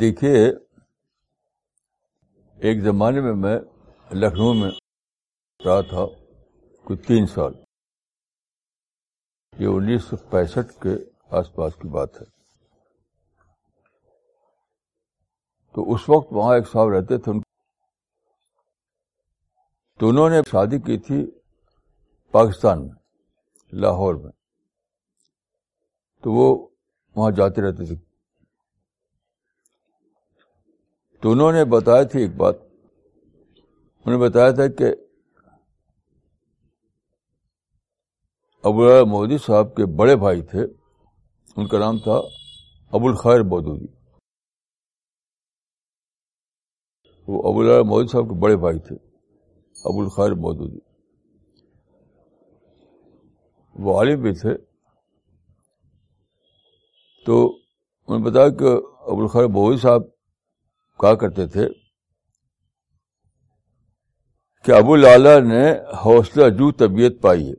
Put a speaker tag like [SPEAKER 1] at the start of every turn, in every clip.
[SPEAKER 1] دیکھیے، ایک زمانے میں میں لکھنؤ میں رہا تھا، کوئی تین سال۔ یہ انیس سو پینسٹھ کے آس پاس کی بات ہے۔ تو اس وقت وہاں ایک صاحب رہتے تھے، ان تو انہوں نے شادی کی تھی پاکستان میں، لاہور میں۔ تو وہ وہاں جاتے رہتے تھے۔ تو انہوں نے بتایا تھی ایک بات۔ انہوں نے بتایا تھا کہ ابو مودی صاحب کے بڑے بھائی تھے۔ ان کا نام تھا ابو الخیر مودودی وہ ابو اللہ مودی صاحب کے بڑے بھائی تھے، ابو الخیر مودودی وہ عالم بھی تھے۔ تو انہوں نے بتایا کہ ابو الخیر مودی صاحب کہا کرتے تھے کہ ابو لالا نے حوصلہ جو طبیعت پائی ہے۔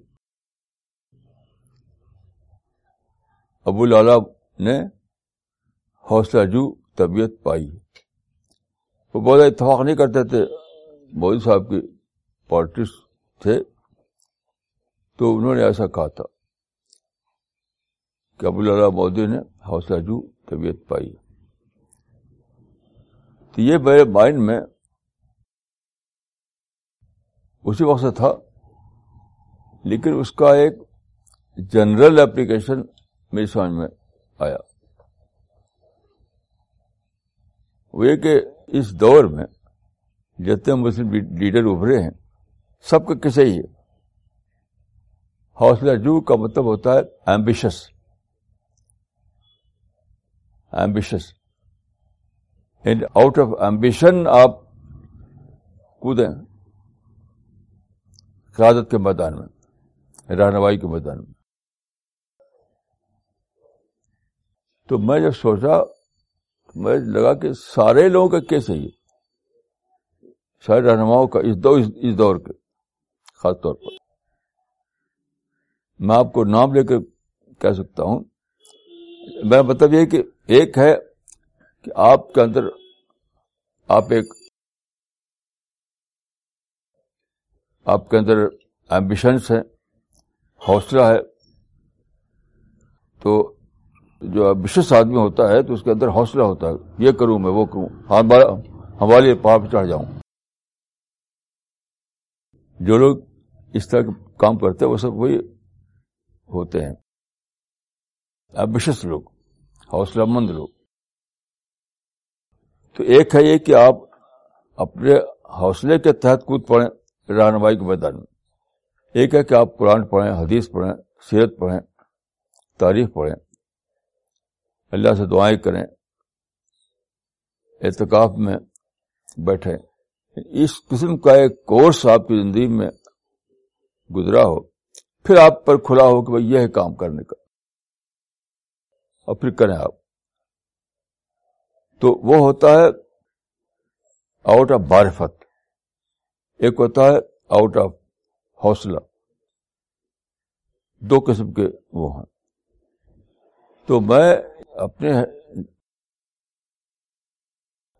[SPEAKER 1] ابو لالا نے حوصلہ جو طبیعت پائی ہے۔ وہ بہت اتفاق نہیں کرتے تھے۔ مودی صاحب کی پالٹکس تھے۔ تو انہوں نے ایسا کہا تھا کہ ابو لالا مودی نے حوصلہ جو طبیعت پائی ہے۔ تو یہ میرے مائنڈ میں اسی وقت سے تھا، لیکن اس کا ایک جنرل اپلیکیشن میری سمجھ میں آیا۔ وہ یہ کہ اس دور میں جتنے مسلم لیڈر ابھرے ہیں، سب کا کسے ہی ہے۔ حوصلہ جو کا مطلب ہوتا ہے ambitious ambitious out of ambition آپ کودیں قیادت کے میدان میں، رہنمائی کے میدان میں۔ تو میں جب سوچا، میں لگا کہ سارے لوگوں کا کیسے ہی سارے رہنماؤں کا اس دور اس دور کے، خاص طور پر۔ میں آپ کو نام لے کر کہہ سکتا ہوں۔ میں مطلب یہ کہ ایک ہے کہ آپ کے اندر آپ ایک آپ کے اندر ایمبیشنس ہے حوصلہ ہے، تو جو ایمبیشس آدمی ہوتا ہے تو اس کے اندر حوصلہ ہوتا ہے۔ یہ کروں میں، وہ کروں۔ ہمارے پہاڑ پہ چڑھ جاؤں۔ جو لوگ اس طرح کے کام کرتے ہیں، وہ سب وہی ہوتے ہیں۔ ایمبیشس لوگ، حوصلہ مند لوگ۔ تو ایک ہے یہ کہ آپ اپنے حوصلے کے تحت کود پڑیں رہنمائی کے میدان میں۔ ایک ہے کہ آپ قرآن پڑھیں، حدیث پڑھیں سیرت پڑھیں، تاریخ پڑھیں۔ اللہ سے دعائیں کریں، اعتکاف میں بیٹھیں۔ اس قسم کا ایک کورس آپ کی زندگی میں گزرا ہو، پھر آپ پر کھلا ہو کہ بھائی یہ ہے کام کرنے کا۔ اور پھر کریں آپ۔ تو وہ ہوتا ہے آؤٹ آف بارفت ایک ہوتا ہے آؤٹ آف حوصلہ۔ دو قسم کے وہ ہیں۔ تو میں اپنے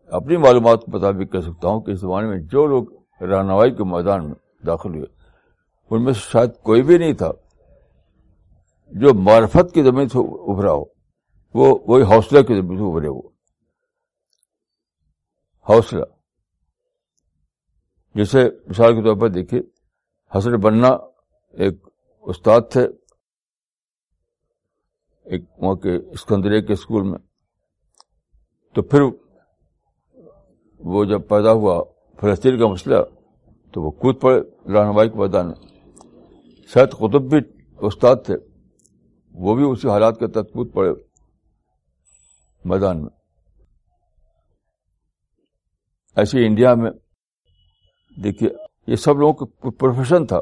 [SPEAKER 1] اپنی معلومات کے مطابق کہہ سکتا ہوں کہ اس زمانے میں جو لوگ رہنمائی کے میدان میں داخل ہوئے، ان میں سے شاید کوئی بھی نہیں تھا۔ جو معرفت کی زمین سے ابھرا ہو، وہ وہی حوصلہ کی زمین سے ابھرے ہو۔ حوصلہ۔ جیسے مثال کے طور پر دیکھیے حسن بننا ایک استاد تھے، ایک وہاں کے اسکندرے کے اسکول میں۔ تو پھر وہ جب پیدا ہوا فلسطین کا مسئلہ، تو وہ کود پڑے رہنمائی کے میدان میں۔ شاید قطب بھی استاد تھے، وہ بھی اسی حالات کے تحت کود پڑے میدان میں۔ ایسے انڈیا میں، دیکھیے، یہ سب لوگوں کا پروفیشن تھا۔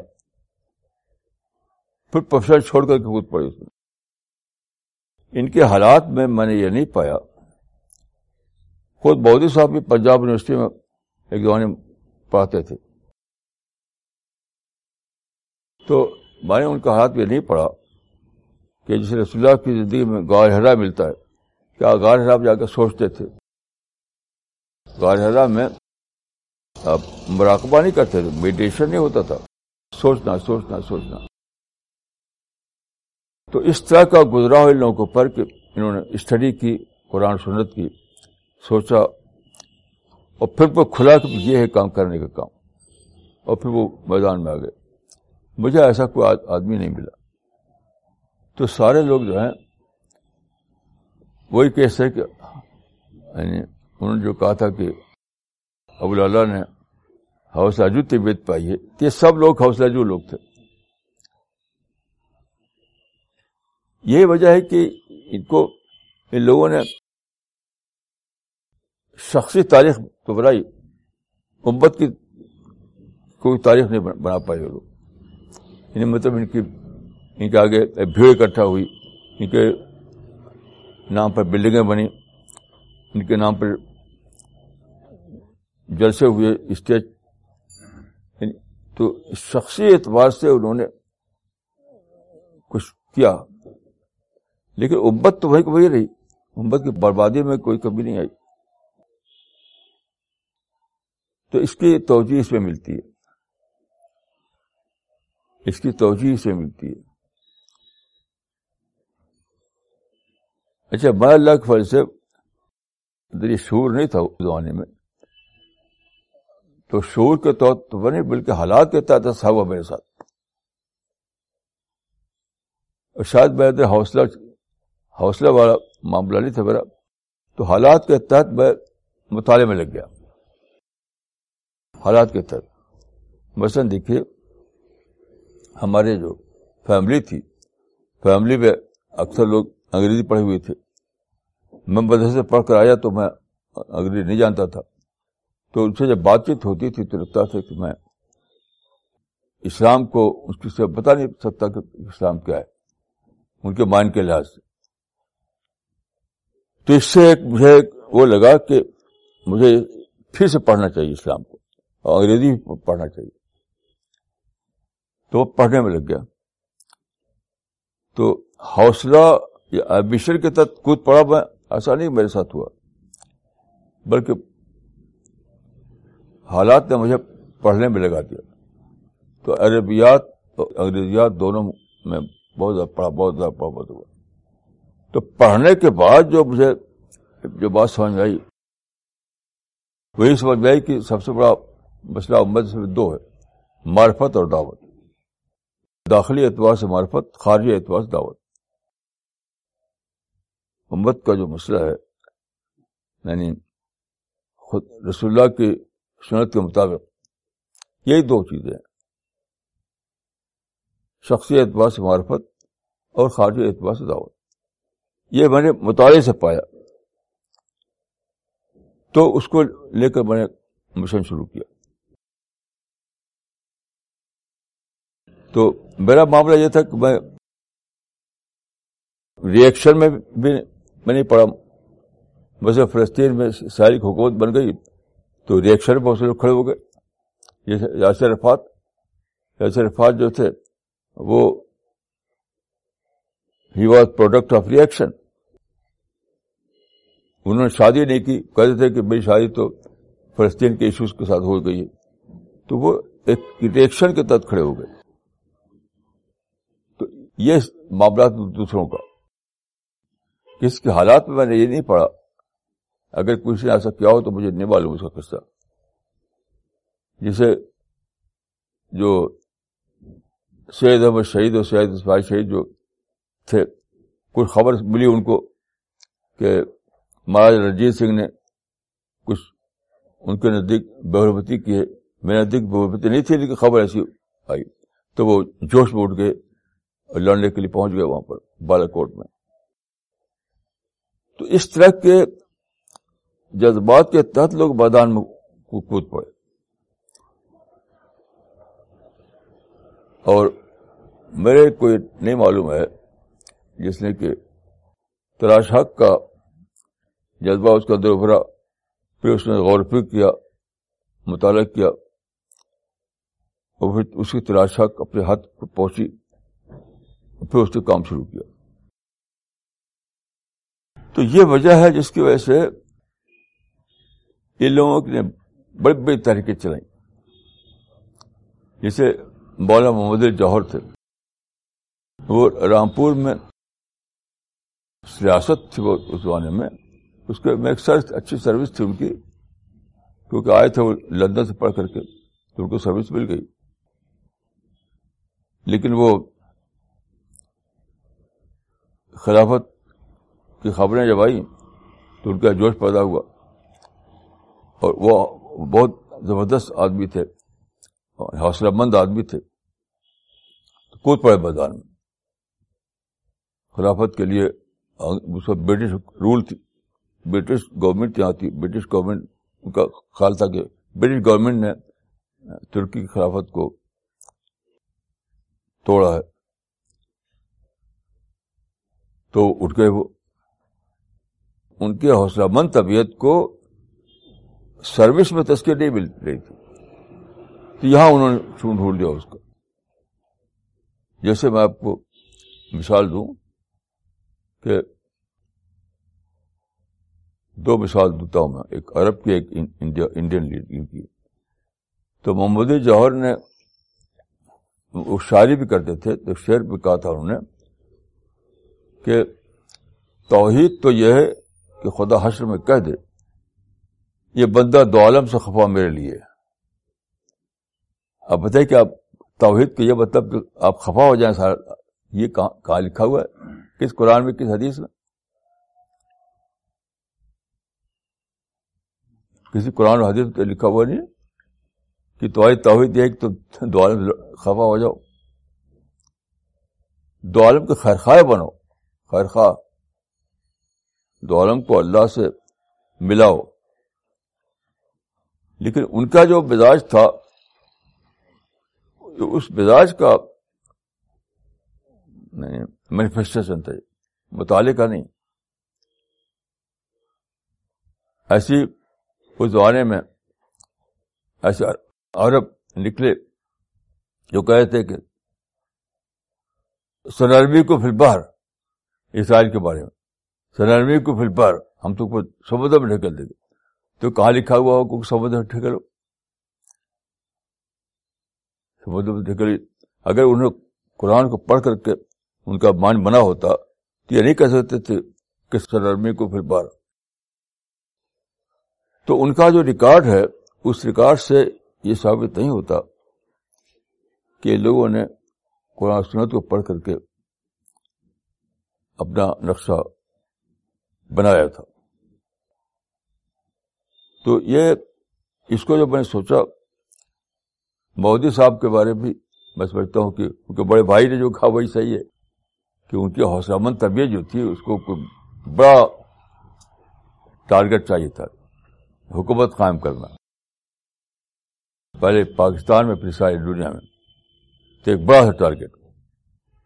[SPEAKER 1] پھر پروفیشن چھوڑ کر کے خود پڑے۔ اس میں ان کے حالات میں میں نے یہ نہیں پایا۔ خود مودی صاحب بھی پنجاب یونیورسٹی میں ایک زمانے میں پڑھاتے تھے۔ تو میں نے ان کا حالات یہ نہیں پڑھا کہ جسے رسول اللہ کی زندگی میں گار ہرا ملتا ہے، کیا گار ہرا جا کر سوچتے تھے؟ غار میں آپ مراقبہ نہیں کرتے تھے میڈیٹیشن نہیں ہوتا تھا۔ سوچنا سوچنا سوچنا۔ تو اس طرح کا گزرا ہوئے لوگوں پر کہ انہوں نے اسٹڈی کی، قرآن سنت کی، سوچا۔ اور پھر وہ کھلا کہ یہ ہے کام کرنے کا کام۔ اور پھر وہ میدان میں آ گئے۔ مجھے ایسا کوئی آدمی نہیں ملا۔ تو سارے لوگ جو ہیں، وہی کیس ہے کہ یعنی انہوں نے جو کہا تھا کہ ابو اللہ نے حوصلہ جو طبیعت پائی ہے یہ سب لوگ حوصلہ جو لوگ تھے۔ یہی وجہ ہے کہ ان کو، ان لوگوں نے شخصی تاریخ تو بنائی، امت کی کوئی تاریخ نہیں بنا پائے وہ لوگ۔ یعنی مطلب ان کی، ان کے آگے بھیڑ اکٹھا ہوئی، ان کے نام پر بلڈنگیں بنی، ان کے نام پر جلسے ہوئے اسٹیج یعنی تو شخصی اعتبار سے انہوں نے کچھ کیا۔ لیکن امت تو وہی وہی رہی۔ امت کی بربادی میں کوئی کمی نہیں آئی۔ تو اس کی توجہ اس میں ملتی ہے۔ اس کی توجہ سے ملتی ہے۔ اچھا میں اللہ کے فل سے شور نہیں تھا اس زمانے میں۔ تو شور کے طور تو بنے بلکہ حالات کے تحت سب ہوا میرے ساتھ۔ اور شاید میں حوصلہ حوصلہ والا معاملہ نہیں تھا میرا۔ تو حالات کے تحت میں مطالعے میں لگ گیا۔ حالات کے تحت۔ مثلاً دیکھیے، ہمارے جو فیملی تھی، فیملی میں اکثر لوگ انگریزی پڑھے ہوئے تھے۔ میں مدرسے سے پڑھ کر آیا تو میں انگریزی نہیں جانتا تھا۔ تو ان سے جب بات چیت ہوتی تھی تو لگتا تھا کہ میں اسلام کو اس کی سے بتا نہیں سکتا کہ اسلام کیا ہے، ان کے مائنڈ کے لحاظ سے۔ تو اس سے ایک مجھے وہ لگا کہ مجھے پھر سے پڑھنا چاہیے اسلام کو، اور انگریزی پڑھنا چاہیے۔ تو وہ پڑھنے میں لگ گیا۔ تو حوصلہ یا ایمبیشن کے تحت کود پڑا میں ایسا نہیں میرے ساتھ ہوا، بلکہ حالات نے مجھے پڑھنے میں لگا دیا۔ تو عربیات اور انگریزیات دونوں میں بہت زیادہ پڑھا، بہت زیادہ پڑھا، بہت ہوا۔ تو پڑھنے کے بعد جو مجھے جو بات سمجھ آئی وہی سمجھ آئی کہ سب سے بڑا مسئلہ امت سے دو ہے، معرفت اور دعوت۔ داخلی اعتبار سے معرفت، خارجی اعتبار سے دعوت۔ امت کا جو مسئلہ ہے یعنی خود رسول اللہ کی سنت کے مطابق، یہی دو چیزیں شخصی اعتبار سے معرفت اور خارجی اعتبار سے دعوت۔ یہ میں نے مطالعے سے پایا۔ تو اس کو لے کر میں نے مشن شروع کیا۔ تو میرا معاملہ یہ تھا کہ میں ریئیکشن میں بھی میں نہیں پڑھا۔ ویسے فلسطین میں ساری حکومت بن گئی۔ تو ریئیکشن میں بہت سے لوگ کھڑے ہو گئے۔ یاسر عرفات یاسر عرفات جو تھے، وہ ہی واز پروڈکٹ آف ریئیکشن انہوں نے شادی نہیں کی، کہتے تھے کہ میری شادی تو فلسطین کے ایشوز کے ساتھ ہو گئی ہے۔ تو وہ ایک ریئیکشن کے تحت کھڑے ہو گئے۔ تو یہ معاملات دوسروں کا۔ کس کے حالات میں میں نے یہ نہیں پڑھا اگر کسی نے ایسا کیا ہو تو مجھے نہیں معلوم اس کا قصہ۔ جسے جو سید احمد شہید اور سید اسماعیل شہید جو تھے، کچھ خبر ملی ان کو کہ مہاراج رنجیت سنگھ نے کچھ ان کے نزدیک بہربتی کی ہے۔ میرے نزدیک بہربتی نہیں تھی، لیکن خبر ایسی آئی۔ تو وہ جوش میں اٹھ گئے اور لڑنے کے لیے پہنچ گئے وہاں پر بالا کوٹ میں۔ تو اس طرح کے جذبات کے تحت لوگ میدان میں کود پڑے۔ اور میرے کوئی نہیں معلوم ہے جس نے کہ تلاش حق کا جذبہ اس کا اندر ابھرا پھر اس نے غور فکر کیا، مطالعہ کیا، اور پھر اس کی تلاش حق اپنے ہاتھ پہنچی پھر اس نے کام شروع کیا۔ تو یہ وجہ ہے جس کی وجہ سے ان لوگوں نے بڑی بڑی تحریکیں چلائیں۔ جیسے مولانا محمد جوہر تھے۔ وہ رامپور میں ریاست تھی وہ اس زمانے میں۔ اس کے میں ایک اچھی سروس تھی ان کی، کیونکہ آئے تھے وہ لندن سے پڑھ کر کے، تو ان کو سروس مل گئی۔ لیکن وہ خلافت کی خبریں جب آئیں، تو ان کا جوش پیدا ہوا۔ اور وہ بہت زبردست آدمی تھے اور حوصلہ مند آدمی تھے۔ کود پڑے میدان میں۔ خلافت کے لیے برٹش رول تھی۔ برٹش گورنمنٹ یہاں تھی۔ برٹش گورنمنٹ ان کا خیال تھا کہ برٹش گورنمنٹ نے ترکی کی خلافت کو توڑا ہے۔ تو اٹھ گئے وہ۔ ان کے حوصلہ مند طبیعت کو سروس میں تسکر نہیں مل رہی تھی۔ تو یہاں انہوں نے چون ڈھونڈ لیا اس کا جیسے میں آپ کو مثال دوں کہ دو مثال دیتا ہوں میں، ایک عرب کی، ایک انڈین لیڈر کی۔ تو محمد جوہر نے وہ شاعری بھی کرتے تھے، تو شعر بھی کہا تھا انہوں نے کہ توحید تو یہ ہے کہ خدا حشر میں کہہ دے۔ یہ بندہ دو عالم سے خفا میرے لیے۔ آپ بتائیے کہ آپ توحید کے یہ مطلب کہ آپ خفا ہو جائیں سارا یہ کہاں لکھا ہوا ہے؟ کس قرآن میں، کس حدیث میں؟ کسی قرآن و حدیث میں لکھا ہوا نہیں کہ توحید توحید یہ تو دو عالم خفا ہو جاؤ۔ دو عالم کے خیر خواہ بنو۔ خیر خواہ دو عالم کو اللہ سے ملاؤ۔ لیکن ان کا جو مزاج تھا اس مزاج کا مینیفیسٹیشن تھا مطالعے کا نہیں۔ ایسی اس زمانے میں ایسے عرب نکلے جو کہے تھے کہ سنرمی کو پھر باہر اسرائیل کے بارے میں۔ سنرمی کو پھر باہر ہم تو سمندر میں ڈھکل دیں گے۔ تو کہاں لکھا ہوا ہو کو سمندر میں سمندر میں اگر انہوں نے قرآن کو پڑھ کر کے ان کا مان بنا ہوتا تو یہ نہیں کہہ سکتے تھے کہ سنرمی کو پھر باہر تو ان کا جو ریکارڈ ہے، اس ریکارڈ سے یہ ثابت نہیں ہوتا کہ لوگوں نے قرآن سنت کو پڑھ کر کے اپنا نقشہ بنایا تھا۔ تو یہ اس کو جب میں نے سوچا، مودی صاحب کے بارے میں میں سمجھتا ہوں کہ کیونکہ بڑے بھائی نے جو کہا وہی صحیح ہے کہ ان کی حوصلہ مند طبیعت جو تھی، اس کو بڑا ٹارگیٹ چاہیے تھا، حکومت قائم کرنا۔ پہلے پاکستان میں، پھر ساری دنیا میں۔ تو ایک بڑا سا ٹارگیٹ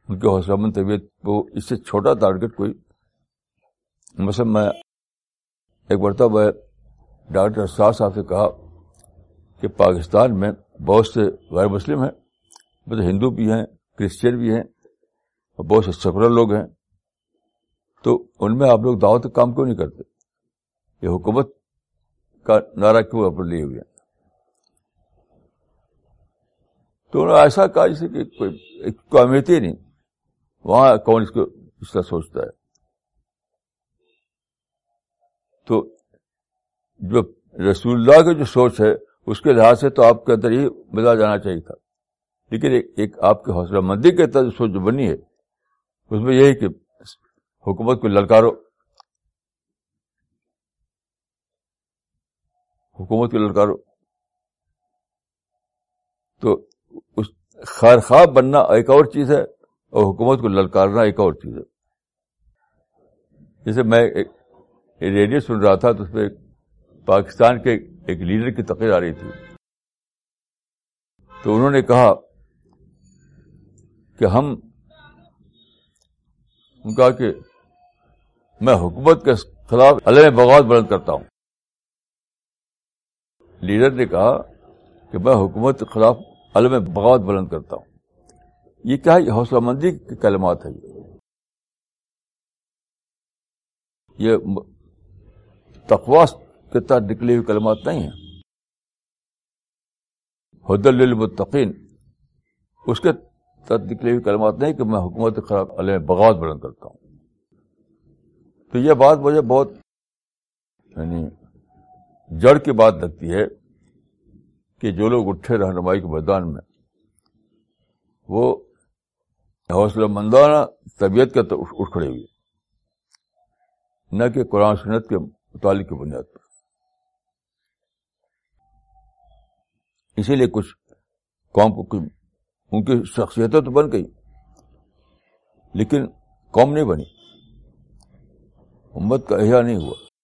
[SPEAKER 1] ان کے حوصلہ مند طبیعت کو اس سے چھوٹا ٹارگیٹ کوئی۔ مثلا میں، ایک مرتبہ ڈاکٹر اسرار صاحب سے کہا کہ پاکستان میں بہت سے غیر مسلم ہیں مطلب ہندو بھی ہیں، کرسچین بھی ہیں، اور بہت سے سیکولر لوگ ہیں۔ تو ان میں آپ لوگ دعوت کام کیوں نہیں کرتے؟ یہ حکومت کا نعرہ کیوں اپنے لیے ہوئے ہیں؟ تو انہوں نے ایسا کہا جیسے کہ کوئی اہمیت ہی نہیں، وہاں کون اس کو اس طرح سوچتا ہے؟ تو جو رسول اللہ کی جو سوچ ہے، اس کے لحاظ سے تو آپ کے اندر ہی مزا جانا چاہیے تھا۔ لیکن ایک آپ کے حوصلہ مندی کے تحت سوچ جو بنی ہے، اس میں یہی کہ حکومت کو للکارو۔ حکومت کو للکارو۔ تو اس خیر خواب بننا ایک اور چیز ہے اور حکومت کو للکارنا ایک اور چیز ہے۔ جیسے میں ایک ریڈیو سن رہا تھا تو اس میں پاکستان کے ایک لیڈر کی تقریر آ رہی تھی۔ تو انہوں نے کہا کہ ہم کہا کہ میں حکومت کے خلاف علم بغاوت بلند کرتا ہوں۔ لیڈر نے کہا کہ میں حکومت کے خلاف علم بغاوت بلند کرتا ہوں۔ یہ کیا ہے؟ حوصلہ مندی کے کلمات ہے یہ تقواس کے تحت نکلی ہوئی کلمات نہیں ہیں۔ حدل المتقین اس کے تحت نکلی ہوئی کلمات نہیں کہ میں حکومت خراب علیہ بغاوت بلند کرتا ہوں۔ تو یہ بات مجھے بہت یعنی جڑ کی بات لگتی ہے کہ جو لوگ اٹھے رہنمائی کے میدان میں، وہ حوصلہ مندانہ طبیعت کے اٹھ کھڑے ہوئے۔ نہ کہ قرآن سنت کے متعلق کی بنیاد پر۔ اسی لیے کچھ قوم کو ان کی شخصیتیں تو بن گئی، لیکن قوم نہیں بنی۔ امت کا احیاء نہیں ہوا۔